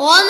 Ana